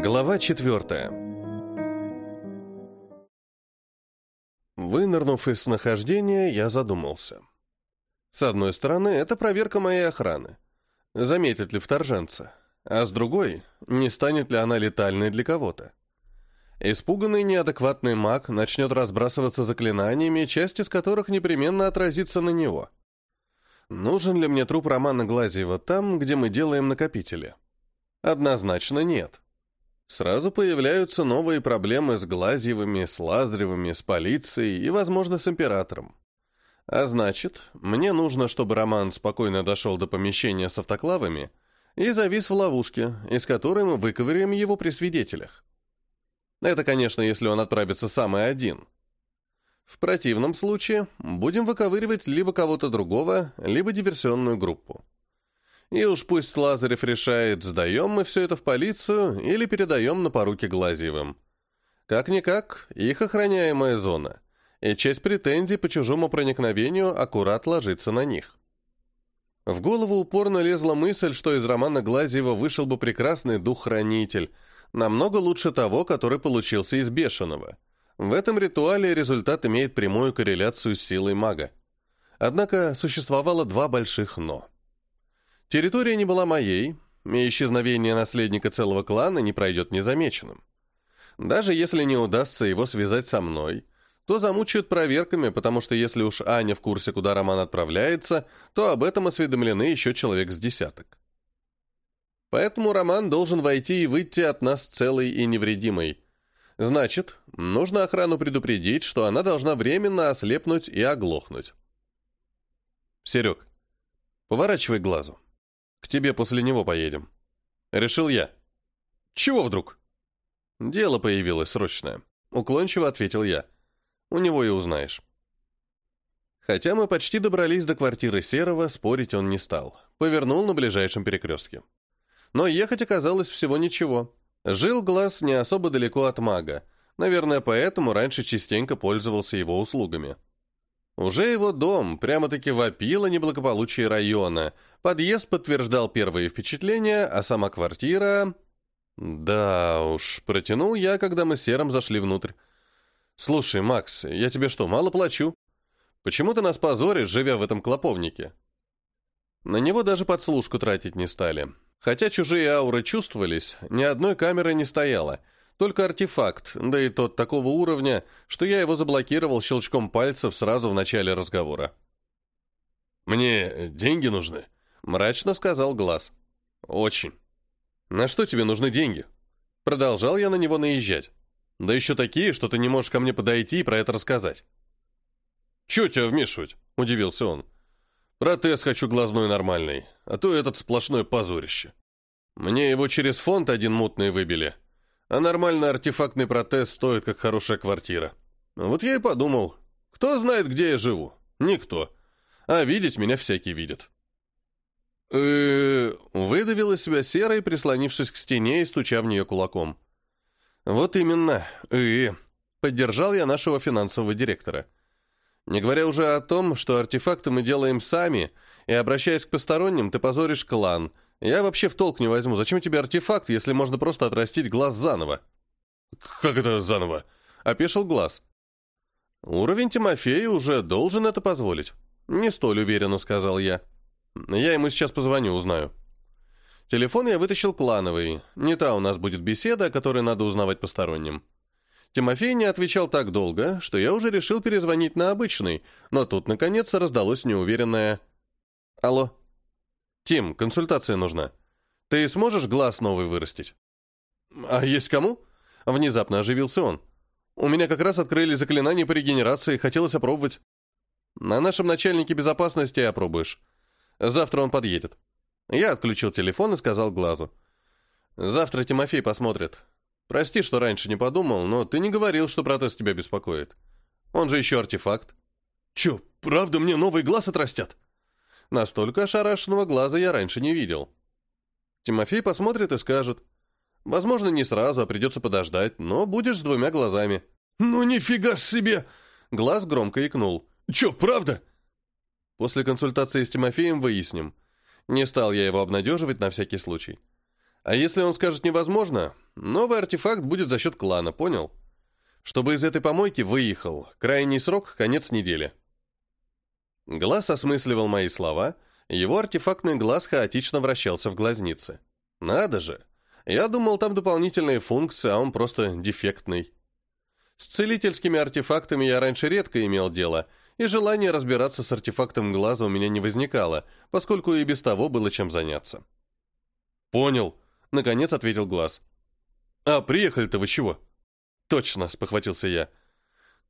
Глава четвертая. Вынырнув из нахождения, я задумался. С одной стороны, это проверка моей охраны. Заметит ли вторженца? А с другой, не станет ли она летальной для кого-то? Испуганный неадекватный маг начнет разбрасываться заклинаниями, часть из которых непременно отразится на него. Нужен ли мне труп Романа Глазьева там, где мы делаем накопители? Однозначно нет. Сразу появляются новые проблемы с Глазьевыми, с Лазаревыми, с полицией и, возможно, с императором. А значит, мне нужно, чтобы Роман спокойно дошел до помещения с автоклавами и завис в ловушке, из которой мы выковыряем его при свидетелях. Это, конечно, если он отправится сам и один. В противном случае будем выковыривать либо кого-то другого, либо диверсионную группу. И уж пусть Лазарев решает, сдаем мы все это в полицию или передаем на поруки Глазьевым. Как-никак, их охраняемая зона. И часть претензий по чужому проникновению аккурат ложится на них. В голову упорно лезла мысль, что из романа Глазьева вышел бы прекрасный дух-хранитель, намного лучше того, который получился из «Бешеного». В этом ритуале результат имеет прямую корреляцию с силой мага. Однако существовало два больших «но». Территория не была моей, и исчезновение наследника целого клана не пройдет незамеченным. Даже если не удастся его связать со мной, то замучают проверками, потому что если уж Аня в курсе, куда Роман отправляется, то об этом осведомлены еще человек с десяток. Поэтому Роман должен войти и выйти от нас целый и невредимый. Значит, нужно охрану предупредить, что она должна временно ослепнуть и оглохнуть. Серег, поворачивай глазу. К тебе после него поедем. Решил я. Чего вдруг? Дело появилось срочное. Уклончиво ответил я. У него и узнаешь. Хотя мы почти добрались до квартиры Серого, спорить он не стал. Повернул на ближайшем перекрестке. Но ехать оказалось всего ничего. Жил глаз не особо далеко от мага. Наверное, поэтому раньше частенько пользовался его услугами. Уже его дом прямо-таки вопило неблагополучие района. Подъезд подтверждал первые впечатления, а сама квартира... Да уж, протянул я, когда мы с Серым зашли внутрь. «Слушай, Макс, я тебе что, мало плачу? Почему ты нас позоришь, живя в этом клоповнике?» На него даже подслушку тратить не стали. Хотя чужие ауры чувствовались, ни одной камеры не стояло — только артефакт, да и тот такого уровня, что я его заблокировал щелчком пальцев сразу в начале разговора. «Мне деньги нужны», — мрачно сказал Глаз. «Очень». «На что тебе нужны деньги?» Продолжал я на него наезжать. «Да еще такие, что ты не можешь ко мне подойти и про это рассказать». «Чего тебя вмешивать?» — удивился он. «Протез хочу глазной нормальный, а то этот сплошное позорище. Мне его через фонд один мутный выбили». А нормальный артефактный протез стоит, как хорошая квартира. Вот я и подумал, кто знает, где я живу? Никто. А видеть меня всякий видит. Э, из себя серой, прислонившись к стене и стуча в нее кулаком. Вот именно. И поддержал я нашего финансового директора. Не говоря уже о том, что артефакты мы делаем сами, и обращаясь к посторонним, ты позоришь клан – я вообще в толк не возьму. Зачем тебе артефакт, если можно просто отрастить глаз заново? Как это заново? Опешил глаз. Уровень Тимофея уже должен это позволить. Не столь уверенно сказал я. Я ему сейчас позвоню, узнаю. Телефон я вытащил клановый. Не та у нас будет беседа, о которой надо узнавать посторонним. Тимофей не отвечал так долго, что я уже решил перезвонить на обычный, но тут, наконец, раздалось неуверенное «Алло». «Тим, консультация нужна. Ты сможешь глаз новый вырастить?» «А есть кому?» — внезапно оживился он. «У меня как раз открыли заклинание по регенерации, хотелось опробовать». «На нашем начальнике безопасности опробуешь. Завтра он подъедет». Я отключил телефон и сказал глазу. «Завтра Тимофей посмотрит. Прости, что раньше не подумал, но ты не говорил, что протез тебя беспокоит. Он же еще артефакт». «Че, правда мне новый глаз отрастят?» Настолько ошарашенного глаза я раньше не видел. Тимофей посмотрит и скажет. Возможно, не сразу, а придется подождать, но будешь с двумя глазами. «Ну нифига ж себе!» Глаз громко икнул. «Че, правда?» После консультации с Тимофеем выясним. Не стал я его обнадеживать на всякий случай. А если он скажет невозможно, новый артефакт будет за счет клана, понял? Чтобы из этой помойки выехал. Крайний срок – конец недели. Глаз осмысливал мои слова, его артефактный глаз хаотично вращался в глазнице. Надо же! Я думал, там дополнительные функции, а он просто дефектный. С целительскими артефактами я раньше редко имел дело, и желания разбираться с артефактом глаза у меня не возникало, поскольку и без того было чем заняться. «Понял», — наконец ответил Глаз. «А приехали-то вы чего?» «Точно», — спохватился я.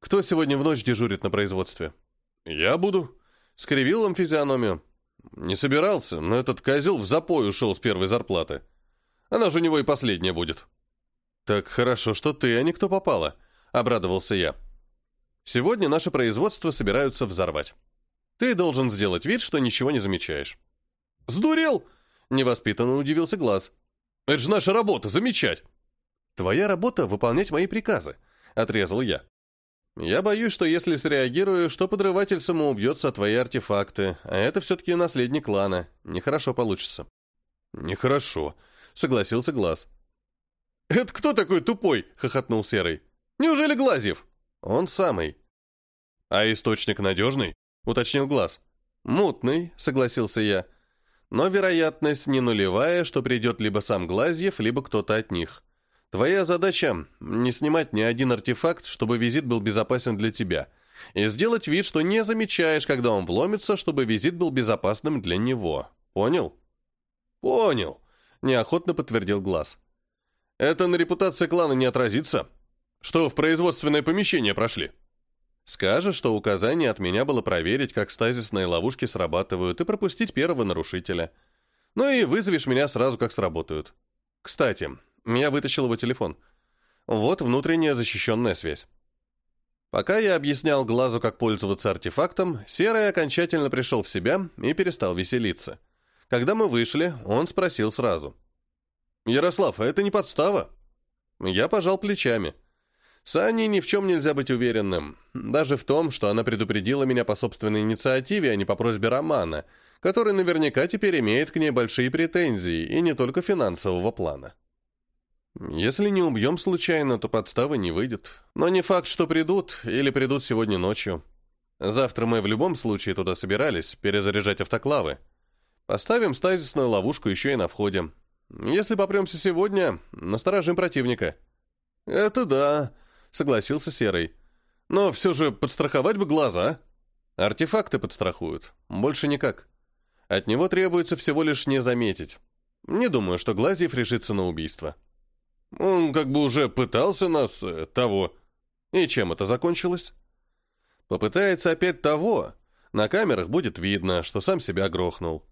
«Кто сегодня в ночь дежурит на производстве?» «Я буду», Скривил им физиономию. Не собирался, но этот козел в запой ушел с первой зарплаты. Она же у него и последняя будет. Так хорошо, что ты, а не кто попала, обрадовался я. Сегодня наше производство собираются взорвать. Ты должен сделать вид, что ничего не замечаешь. Сдурел? Невоспитанно удивился глаз. Это же наша работа, замечать. Твоя работа — выполнять мои приказы, отрезал я. Я боюсь, что если среагирую, что подрыватель самоубьется от твои артефакты, а это все-таки наследник клана. Нехорошо получится». «Нехорошо», — согласился Глаз. «Это кто такой тупой?» — хохотнул Серый. «Неужели Глазьев?» «Он самый». «А источник надежный?» — уточнил Глаз. «Мутный», — согласился я. «Но вероятность не нулевая, что придет либо сам Глазьев, либо кто-то от них». Твоя задача — не снимать ни один артефакт, чтобы визит был безопасен для тебя, и сделать вид, что не замечаешь, когда он вломится, чтобы визит был безопасным для него. Понял? Понял, — неохотно подтвердил глаз. Это на репутации клана не отразится. Что в производственное помещение прошли? Скажешь, что указание от меня было проверить, как стазисные ловушки срабатывают, и пропустить первого нарушителя. Ну и вызовешь меня сразу, как сработают. Кстати, я вытащил его телефон. Вот внутренняя защищенная связь. Пока я объяснял глазу, как пользоваться артефактом, Серый окончательно пришел в себя и перестал веселиться. Когда мы вышли, он спросил сразу. «Ярослав, а это не подстава?» Я пожал плечами. С Аней ни в чем нельзя быть уверенным. Даже в том, что она предупредила меня по собственной инициативе, а не по просьбе Романа, который наверняка теперь имеет к ней большие претензии, и не только финансового плана. Если не убьем случайно, то подставы не выйдет. Но не факт, что придут, или придут сегодня ночью. Завтра мы в любом случае туда собирались, перезаряжать автоклавы. Поставим стазисную ловушку еще и на входе. Если попремся сегодня, насторожим противника». «Это да», — согласился Серый. «Но все же подстраховать бы глаза». «Артефакты подстрахуют. Больше никак. От него требуется всего лишь не заметить. Не думаю, что Глазьев решится на убийство». Он как бы уже пытался нас... Э, того. И чем это закончилось? Попытается опять того. На камерах будет видно, что сам себя грохнул.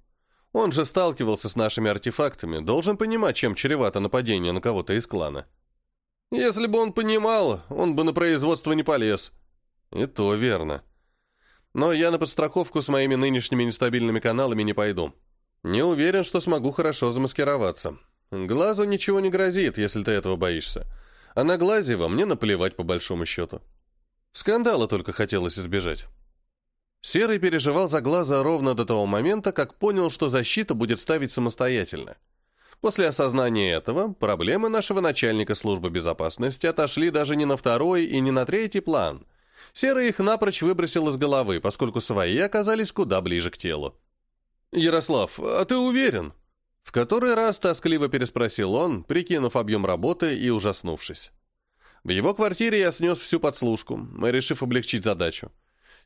Он же сталкивался с нашими артефактами, должен понимать, чем чревато нападение на кого-то из клана. Если бы он понимал, он бы на производство не полез. И то верно. Но я на подстраховку с моими нынешними нестабильными каналами не пойду. Не уверен, что смогу хорошо замаскироваться. Глазу ничего не грозит, если ты этого боишься. А на Глазева мне наплевать по большому счету. Скандала только хотелось избежать. Серый переживал за глаза ровно до того момента, как понял, что защита будет ставить самостоятельно. После осознания этого проблемы нашего начальника службы безопасности отошли даже не на второй и не на третий план. Серый их напрочь выбросил из головы, поскольку свои оказались куда ближе к телу. «Ярослав, а ты уверен?» В который раз тоскливо переспросил он, прикинув объем работы и ужаснувшись. В его квартире я снес всю подслушку, решив облегчить задачу.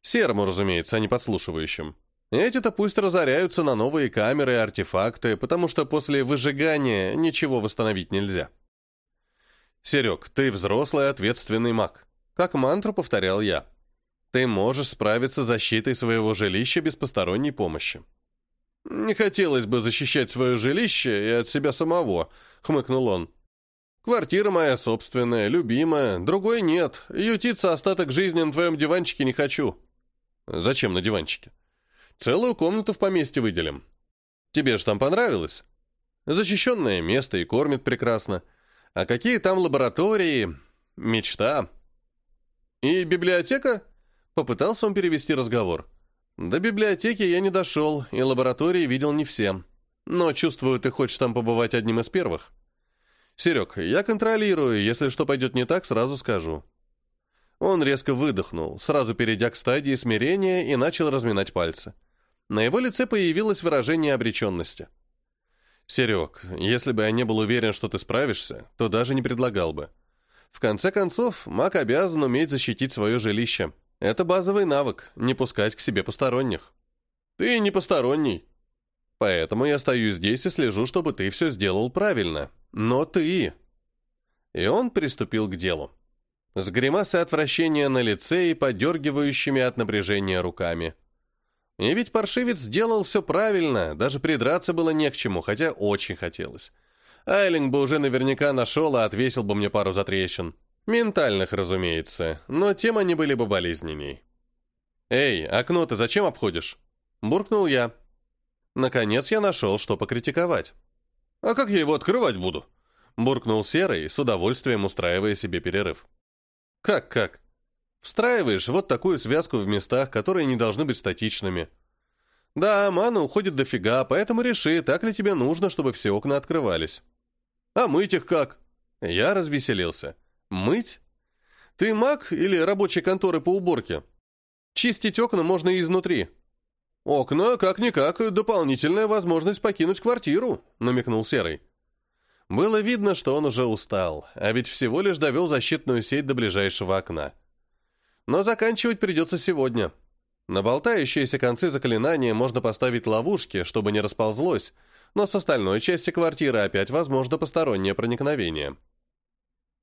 Серому, разумеется, а не подслушивающим. Эти-то пусть разоряются на новые камеры и артефакты, потому что после выжигания ничего восстановить нельзя. «Серег, ты взрослый ответственный маг», — как мантру повторял я. «Ты можешь справиться с защитой своего жилища без посторонней помощи. «Не хотелось бы защищать свое жилище и от себя самого», — хмыкнул он. «Квартира моя собственная, любимая, другой нет. Ютиться остаток жизни на твоем диванчике не хочу». «Зачем на диванчике?» «Целую комнату в поместье выделим. Тебе же там понравилось?» «Защищенное место и кормит прекрасно. А какие там лаборатории? Мечта». «И библиотека?» Попытался он перевести разговор. «Библиотека?» До библиотеки я не дошел, и лаборатории видел не все, Но чувствую, ты хочешь там побывать одним из первых. Серег, я контролирую, если что пойдет не так, сразу скажу. Он резко выдохнул, сразу перейдя к стадии смирения и начал разминать пальцы. На его лице появилось выражение обреченности. «Серег, если бы я не был уверен, что ты справишься, то даже не предлагал бы. В конце концов, маг обязан уметь защитить свое жилище. Это базовый навык — не пускать к себе посторонних. Ты не посторонний. Поэтому я стою здесь и слежу, чтобы ты все сделал правильно. Но ты... И он приступил к делу. С гримасой отвращения на лице и подергивающими от напряжения руками. И ведь паршивец сделал все правильно, даже придраться было не к чему, хотя очень хотелось. Айлинг бы уже наверняка нашел и отвесил бы мне пару затрещин. Ментальных, разумеется, но тем они были бы болезненней. «Эй, окно ты зачем обходишь?» Буркнул я. Наконец я нашел, что покритиковать. «А как я его открывать буду?» Буркнул Серый, с удовольствием устраивая себе перерыв. «Как, как? Встраиваешь вот такую связку в местах, которые не должны быть статичными. Да, мана уходит дофига, поэтому реши, так ли тебе нужно, чтобы все окна открывались. А мыть их как?» Я развеселился. Мыть? Ты маг или рабочий конторы по уборке? Чистить окна можно и изнутри. Окна, как-никак, дополнительная возможность покинуть квартиру, намекнул Серый. Было видно, что он уже устал, а ведь всего лишь довел защитную сеть до ближайшего окна. Но заканчивать придется сегодня. На болтающиеся концы заклинания можно поставить ловушки, чтобы не расползлось, но с остальной части квартиры опять возможно постороннее проникновение.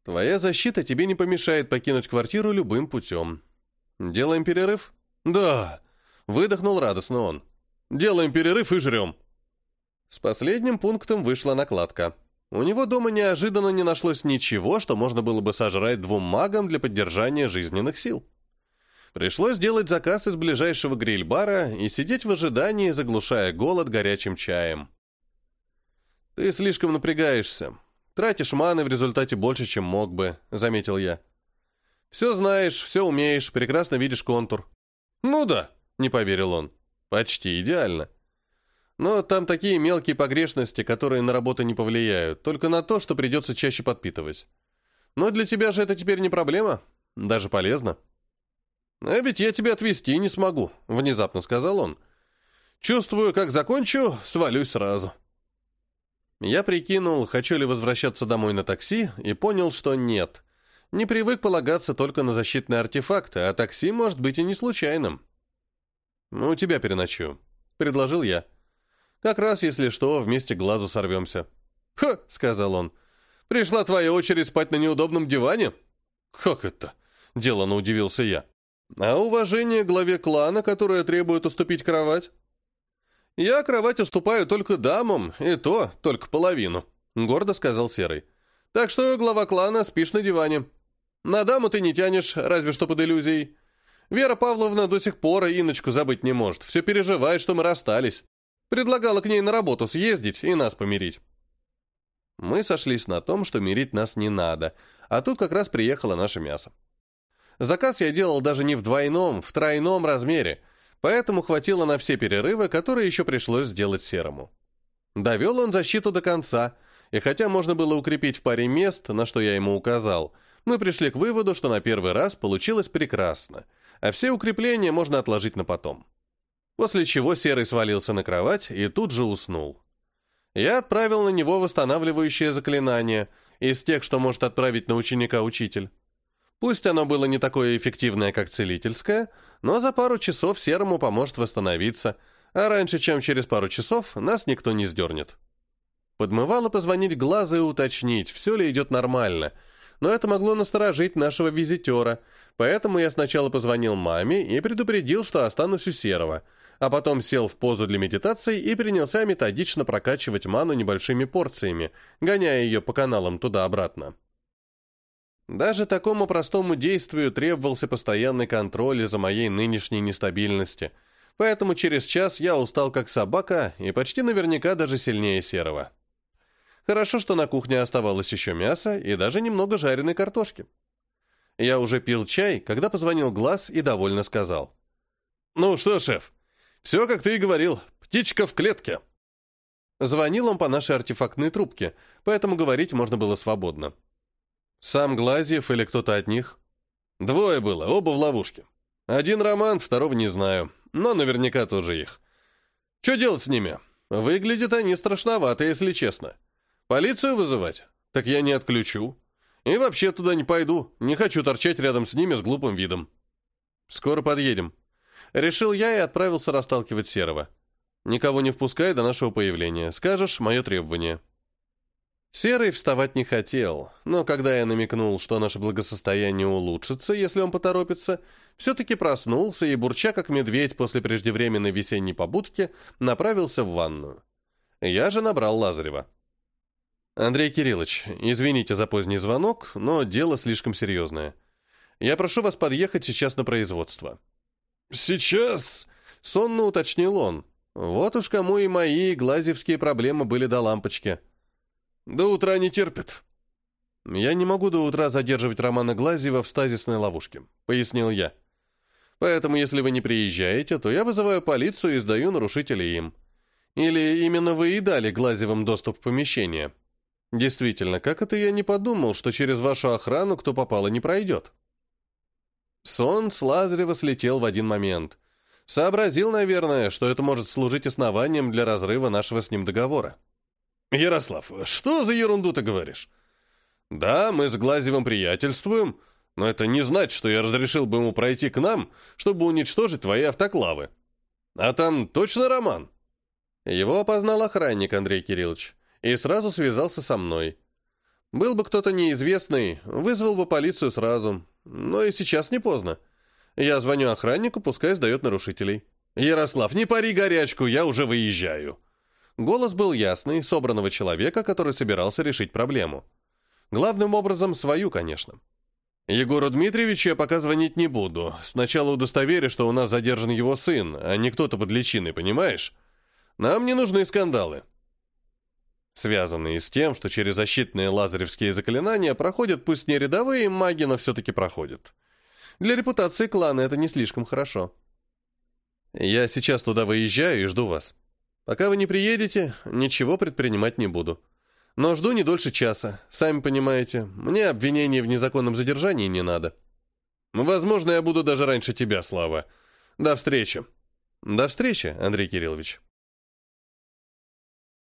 Твоя защита тебе не помешает покинуть квартиру любым путем. Делаем перерыв? Да. Выдохнул радостно он. Делаем перерыв и жрем. С последним пунктом вышла накладка. У него дома неожиданно не нашлось ничего, что можно было бы сожрать двум магам для поддержания жизненных сил. Пришлось делать заказ из ближайшего гриль-бара и сидеть в ожидании, заглушая голод горячим чаем. «Ты слишком напрягаешься», Тратишь маны в результате больше, чем мог бы», — заметил я. «Все знаешь, все умеешь, прекрасно видишь контур». «Ну да», — не поверил он. «Почти идеально». Но там такие мелкие погрешности, которые на работу не повлияют, только на то, что придется чаще подпитывать. Но для тебя же это теперь не проблема, даже полезно. «А ведь я тебя отвезти не смогу», — внезапно сказал он. «Чувствую, как закончу, свалюсь сразу». Я прикинул, хочу ли возвращаться домой на такси, и понял, что нет. Не привык полагаться только на защитные артефакты, а такси может быть и не случайным. «Ну, «У тебя переночу», — предложил я. «Как раз, если что, вместе глазу сорвемся». «Ха!» — сказал он. «Пришла твоя очередь спать на неудобном диване?» «Как это?» — делано удивился я. «А уважение главе клана, которое требует уступить кровать?» «Я кровать уступаю только дамам, и то только половину», — гордо сказал Серый. «Так что, глава клана, спишь на диване. На даму ты не тянешь, разве что под иллюзией. Вера Павловна до сих пор Иночку забыть не может, все переживает, что мы расстались. Предлагала к ней на работу съездить и нас помирить». Мы сошлись на том, что мирить нас не надо, а тут как раз приехало наше мясо. Заказ я делал даже не в двойном, в тройном размере — поэтому хватило на все перерывы, которые еще пришлось сделать Серому. Довел он защиту до конца, и хотя можно было укрепить в паре мест, на что я ему указал, мы пришли к выводу, что на первый раз получилось прекрасно, а все укрепления можно отложить на потом. После чего Серый свалился на кровать и тут же уснул. Я отправил на него восстанавливающее заклинание из тех, что может отправить на ученика учитель. Пусть оно было не такое эффективное, как целительское, но за пару часов серому поможет восстановиться, а раньше, чем через пару часов, нас никто не сдернет. Подмывало позвонить глаза и уточнить, все ли идет нормально, но это могло насторожить нашего визитера, поэтому я сначала позвонил маме и предупредил, что останусь у серого, а потом сел в позу для медитации и принялся методично прокачивать ману небольшими порциями, гоняя ее по каналам туда-обратно. Даже такому простому действию требовался постоянный контроль из-за моей нынешней нестабильности, поэтому через час я устал как собака и почти наверняка даже сильнее серого. Хорошо, что на кухне оставалось еще мясо и даже немного жареной картошки. Я уже пил чай, когда позвонил Глаз и довольно сказал. «Ну что, шеф, все, как ты и говорил, птичка в клетке». Звонил он по нашей артефактной трубке, поэтому говорить можно было свободно. Сам Глазьев или кто-то от них? Двое было, оба в ловушке. Один Роман, второго не знаю, но наверняка тоже их. Что делать с ними? Выглядят они страшновато, если честно. Полицию вызывать? Так я не отключу. И вообще туда не пойду, не хочу торчать рядом с ними с глупым видом. Скоро подъедем. Решил я и отправился расталкивать Серого. Никого не впускай до нашего появления. Скажешь мое требование. Серый вставать не хотел, но когда я намекнул, что наше благосостояние улучшится, если он поторопится, все-таки проснулся и, бурча как медведь после преждевременной весенней побудки, направился в ванную. Я же набрал Лазарева. «Андрей Кириллович, извините за поздний звонок, но дело слишком серьезное. Я прошу вас подъехать сейчас на производство». «Сейчас?» — сонно уточнил он. «Вот уж кому и мои глазевские проблемы были до лампочки». До утра не терпит. Я не могу до утра задерживать Романа Глазьева в стазисной ловушке, пояснил я. Поэтому, если вы не приезжаете, то я вызываю полицию и сдаю нарушителей им. Или именно вы и дали Глазевым доступ в помещение. Действительно, как это я не подумал, что через вашу охрану кто попало не пройдет? Сон с Лазарева слетел в один момент. Сообразил, наверное, что это может служить основанием для разрыва нашего с ним договора. «Ярослав, что за ерунду ты говоришь?» «Да, мы с Глазевым приятельствуем, но это не значит, что я разрешил бы ему пройти к нам, чтобы уничтожить твои автоклавы. А там точно роман?» Его опознал охранник Андрей Кириллович и сразу связался со мной. Был бы кто-то неизвестный, вызвал бы полицию сразу, но и сейчас не поздно. Я звоню охраннику, пускай сдает нарушителей. «Ярослав, не пари горячку, я уже выезжаю». Голос был ясный, собранного человека, который собирался решить проблему. Главным образом свою, конечно. «Егору Дмитриевичу я пока звонить не буду. Сначала удостоверю, что у нас задержан его сын, а не кто-то под личиной, понимаешь? Нам не нужны скандалы». Связанные с тем, что через защитные лазаревские заклинания проходят пусть не рядовые маги, но все-таки проходят. Для репутации клана это не слишком хорошо. «Я сейчас туда выезжаю и жду вас», Пока вы не приедете, ничего предпринимать не буду. Но жду не дольше часа, сами понимаете, мне обвинений в незаконном задержании не надо. Возможно, я буду даже раньше тебя, Слава. До встречи. До встречи, Андрей Кириллович.